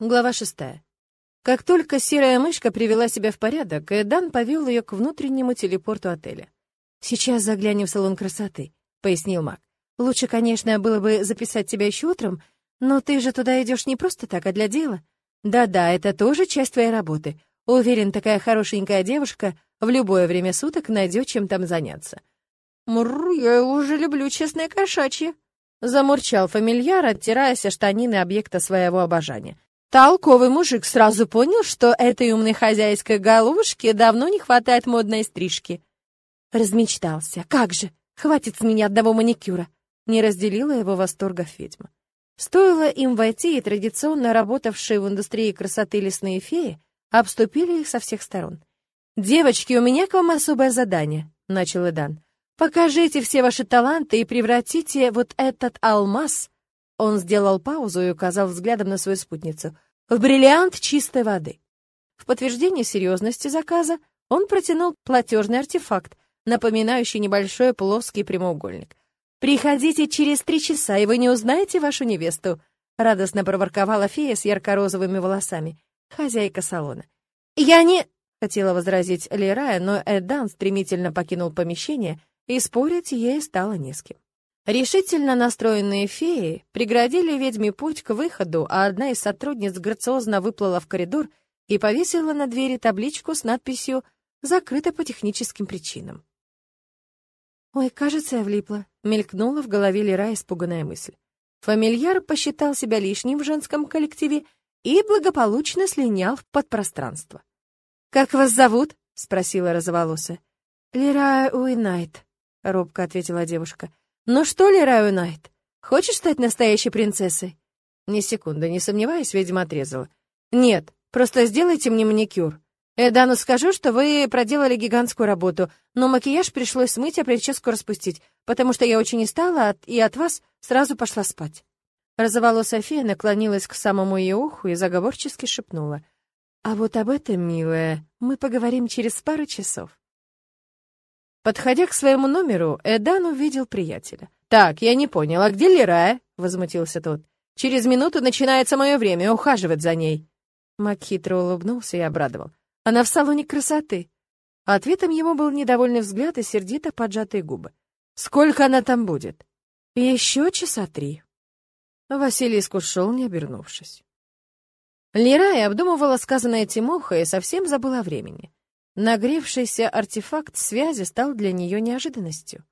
Глава шестая. Как только серая мышка привела себя в порядок, Эдан повел ее к внутреннему телепорту отеля. «Сейчас заглянем в салон красоты», — пояснил Мак. «Лучше, конечно, было бы записать тебя еще утром, но ты же туда идешь не просто так, а для дела. Да-да, это тоже часть твоей работы. Уверен, такая хорошенькая девушка в любое время суток найдет чем там заняться». «Мур, я уже люблю, честная кошачья», — замурчал фамильяр, оттираясь о штанины объекта своего обожания. Толковый мужик сразу понял, что этой умной хозяйской головушке давно не хватает модной стрижки. Размечтался. Как же, хватит с меня одного маникюра. Не разделила его восторгов ведьма. Стоило им войти, и традиционно работавшие в индустрии красоты лесные феи обступили их со всех сторон. «Девочки, у меня к вам особое задание», — начал Эдан. «Покажите все ваши таланты и превратите вот этот алмаз он сделал паузу и указал взглядом на свою спутницу. «В бриллиант чистой воды». В подтверждение серьезности заказа он протянул платежный артефакт, напоминающий небольшой плоский прямоугольник. «Приходите через три часа, и вы не узнаете вашу невесту», — радостно проворковала фея с ярко-розовыми волосами, хозяйка салона. «Я не...» — хотела возразить Лерая, но Эдан стремительно покинул помещение, и спорить ей стало не с кем. Решительно настроенные феи преградили ведьме путь к выходу, а одна из сотрудниц грациозно выплыла в коридор и повесила на двери табличку с надписью «Закрыто по техническим причинам». «Ой, кажется, я влипла», — мелькнула в голове Лера испуганная мысль. Фамильяр посчитал себя лишним в женском коллективе и благополучно слинял в подпространство. «Как вас зовут?» — спросила розоволосая. «Лера Уинайт», — робко ответила девушка. «Ну что ли, Раю Найт, хочешь стать настоящей принцессой?» Ни секунды, не сомневаясь, ведьма отрезала. «Нет, просто сделайте мне маникюр. Эдану скажу, что вы проделали гигантскую работу, но макияж пришлось смыть, а прическу распустить, потому что я очень устала и от вас сразу пошла спать». Розоволосая фея наклонилась к самому ее уху и заговорчески шепнула. «А вот об этом, милая, мы поговорим через пару часов». Подходя к своему номеру, Эдан увидел приятеля. «Так, я не понял, а где Лерая?» — возмутился тот. «Через минуту начинается мое время ухаживать за ней». Мак хитро улыбнулся и обрадовал. «Она в салоне красоты». Ответом ему был недовольный взгляд и сердито поджатые губы. «Сколько она там будет?» «Еще часа три». Василий ушел, не обернувшись. Лерая обдумывала сказанное Тимоха и совсем забыла о времени. Нагревшийся артефакт связи стал для нее неожиданностью.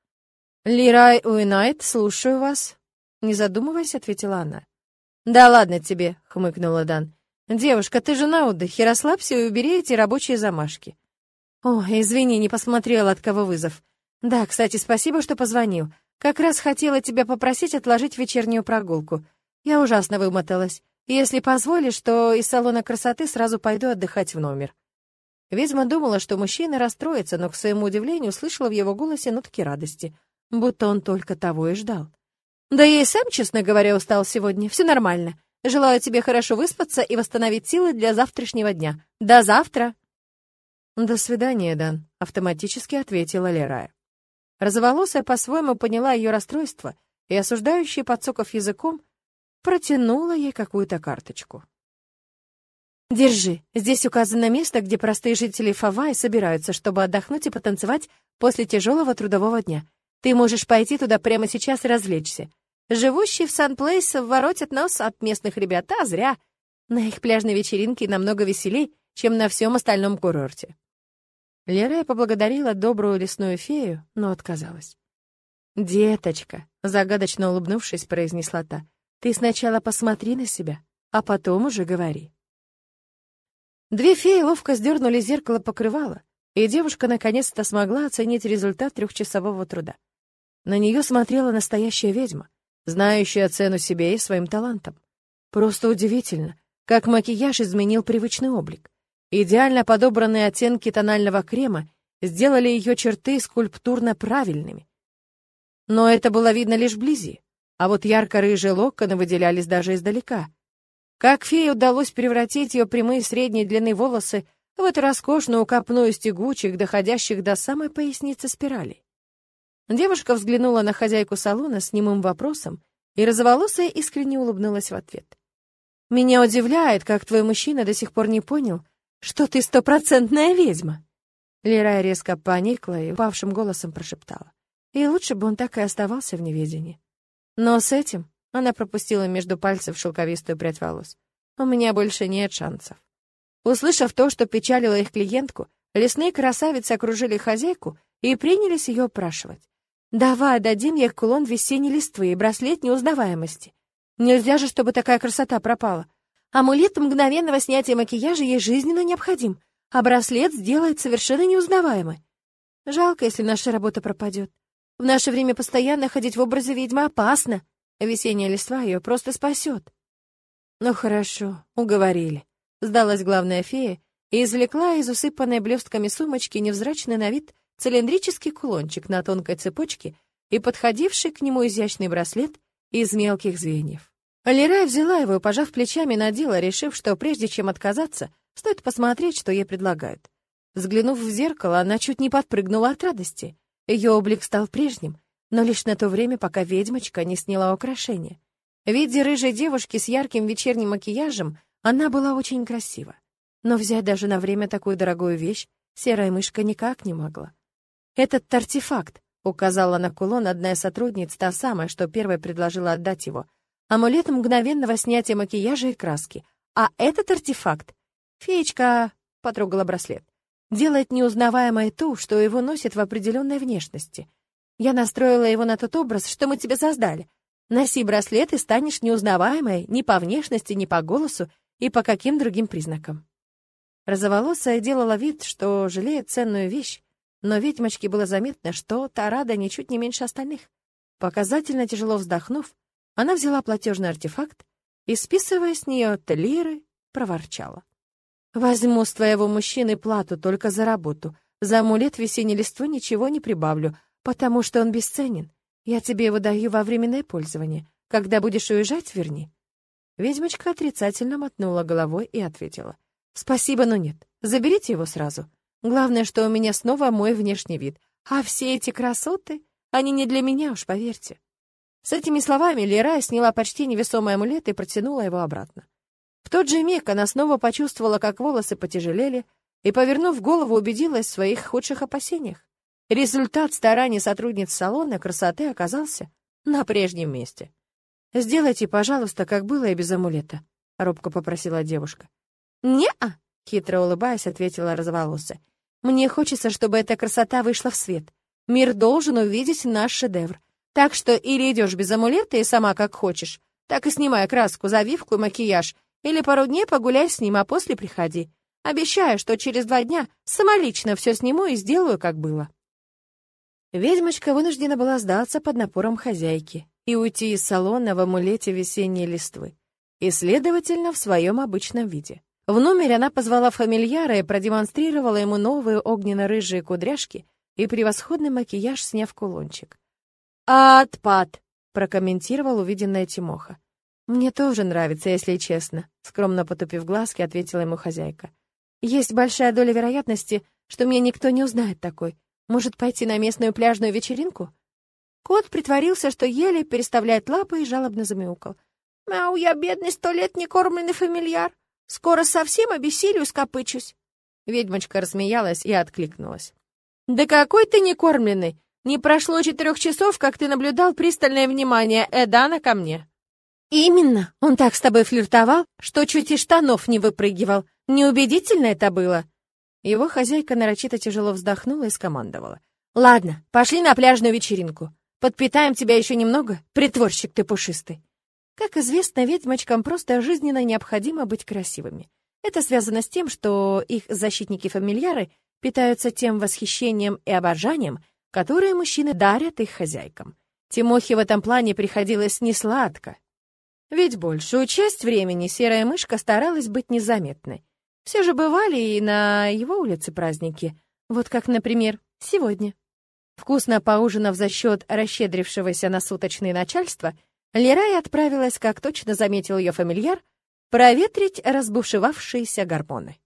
«Лирай Уинайт, слушаю вас», — не задумываясь, ответила она. «Да ладно тебе», — хмыкнула Дан. «Девушка, ты же на отдыхе, расслабься и убери эти рабочие замашки». «О, извини, не посмотрела, от кого вызов. Да, кстати, спасибо, что позвонил. Как раз хотела тебя попросить отложить вечернюю прогулку. Я ужасно вымоталась. Если позволишь, то из салона красоты сразу пойду отдыхать в номер». Ведьма думала, что мужчина расстроится, но, к своему удивлению, услышала в его голосе нотки радости, будто он только того и ждал. «Да я и сам, честно говоря, устал сегодня. Все нормально. Желаю тебе хорошо выспаться и восстановить силы для завтрашнего дня. До завтра!» «До свидания, Дан», — автоматически ответила Лерая. Розоволосая по-своему поняла ее расстройство и, осуждающая подсоков языком, протянула ей какую-то карточку. Держи. Здесь указано место, где простые жители Фавай собираются, чтобы отдохнуть и потанцевать после тяжелого трудового дня. Ты можешь пойти туда прямо сейчас и развлечься. Живущие в Сан-Плейс воротят нос от местных ребят, а зря. На их пляжной вечеринке намного веселей, чем на всем остальном курорте. Лера поблагодарила добрую лесную фею, но отказалась. «Деточка», — загадочно улыбнувшись, произнесла та, — «ты сначала посмотри на себя, а потом уже говори». Две феи ловко сдернули зеркало покрывала, и девушка наконец-то смогла оценить результат трехчасового труда. На нее смотрела настоящая ведьма, знающая цену себе и своим талантам. Просто удивительно, как макияж изменил привычный облик. Идеально подобранные оттенки тонального крема сделали ее черты скульптурно правильными. Но это было видно лишь вблизи, а вот ярко-рыжие локоны выделялись даже издалека — как фее удалось превратить ее прямые средней длины волосы в эту роскошную копну из тягучих, доходящих до самой поясницы спирали. Девушка взглянула на хозяйку салона с немым вопросом, и розоволосая искренне улыбнулась в ответ. Меня удивляет, как твой мужчина до сих пор не понял, что ты стопроцентная ведьма. Лерая резко поникла и упавшим голосом прошептала. И лучше бы он так и оставался в неведении. Но с этим она пропустила между пальцев шелковистую прядь волос. У меня больше нет шансов. Услышав то, что печалило их клиентку, лесные красавицы окружили хозяйку и принялись ее опрашивать. «Давай дадим ей кулон весенней листвы и браслет неузнаваемости. Нельзя же, чтобы такая красота пропала. Амулет мгновенного снятия макияжа ей жизненно необходим, а браслет сделает совершенно неузнаваемой. Жалко, если наша работа пропадет. В наше время постоянно ходить в образе ведьмы опасно. Весенняя листва ее просто спасет. Ну хорошо, уговорили. Сдалась главная фея и извлекла из усыпанной блестками сумочки невзрачный на вид цилиндрический кулончик на тонкой цепочке и подходивший к нему изящный браслет из мелких звеньев. Лерай взяла его и, пожав плечами, надела, решив, что прежде чем отказаться, стоит посмотреть, что ей предлагают. Взглянув в зеркало, она чуть не подпрыгнула от радости. Ее облик стал прежним, но лишь на то время, пока ведьмочка не сняла украшения. В виде рыжей девушки с ярким вечерним макияжем она была очень красива. Но взять даже на время такую дорогую вещь серая мышка никак не могла. «Этот артефакт», — указала на кулон одна из сотрудниц, та самая, что первой предложила отдать его, амулет мгновенного снятия макияжа и краски. А этот артефакт... Феечка потрогала браслет делает неузнаваемой ту, что его носит в определенной внешности. Я настроила его на тот образ, что мы тебе создали. Носи браслет и станешь неузнаваемой ни по внешности, ни по голосу и по каким другим признакам. Розоволосая делала вид, что жалеет ценную вещь, но ведьмочке было заметно, что та рада ничуть не меньше остальных. Показательно тяжело вздохнув, она взяла платежный артефакт и, списывая с нее лиры, проворчала. Возьму с твоего мужчины плату только за работу. За амулет весенней листвы ничего не прибавлю, потому что он бесценен. Я тебе его даю во временное пользование. Когда будешь уезжать, верни». Ведьмочка отрицательно мотнула головой и ответила. «Спасибо, но нет. Заберите его сразу. Главное, что у меня снова мой внешний вид. А все эти красоты, они не для меня, уж поверьте». С этими словами Лера сняла почти невесомый амулет и протянула его обратно. В тот же миг она снова почувствовала, как волосы потяжелели, и, повернув голову, убедилась в своих худших опасениях. Результат стараний сотрудниц салона красоты оказался на прежнем месте. «Сделайте, пожалуйста, как было и без амулета», — робко попросила девушка. «Не-а», — хитро улыбаясь, ответила розоволосая. «Мне хочется, чтобы эта красота вышла в свет. Мир должен увидеть наш шедевр. Так что или идешь без амулета и сама как хочешь, так и снимай краску, завивку и макияж, или пару дней погуляй с ним, а после приходи. Обещаю, что через два дня самолично все сниму и сделаю, как было». Ведьмочка вынуждена была сдаться под напором хозяйки и уйти из салона в амулете весенней листвы, и, следовательно, в своем обычном виде. В номере она позвала фамильяра и продемонстрировала ему новые огненно-рыжие кудряшки и превосходный макияж, сняв кулончик. «Отпад!» — прокомментировал увиденное Тимоха. «Мне тоже нравится, если честно», — скромно потупив глазки, ответила ему хозяйка. «Есть большая доля вероятности, что меня никто не узнает такой. Может, пойти на местную пляжную вечеринку?» Кот притворился, что еле переставляет лапы и жалобно замяукал. «Мяу, я бедный сто лет некормленный фамильяр. Скоро совсем обессилю скопычусь». Ведьмочка рассмеялась и откликнулась. «Да какой ты некормленный! Не прошло четырех часов, как ты наблюдал пристальное внимание Эдана ко мне». «Именно. Он так с тобой флиртовал, что чуть из штанов не выпрыгивал. Неубедительно это было». Его хозяйка нарочито тяжело вздохнула и скомандовала. «Ладно, пошли на пляжную вечеринку. Подпитаем тебя еще немного, притворщик ты пушистый». Как известно, ведьмочкам просто жизненно необходимо быть красивыми. Это связано с тем, что их защитники-фамильяры питаются тем восхищением и обожанием, которые мужчины дарят их хозяйкам. Тимохе в этом плане приходилось несладко, ведь большую часть времени серая мышка старалась быть незаметной. Все же бывали и на его улице праздники, вот как, например, сегодня. Вкусно поужинав за счет расщедрившегося на суточные начальства, Лерай отправилась, как точно заметил ее фамильяр, проветрить разбушевавшиеся гормоны.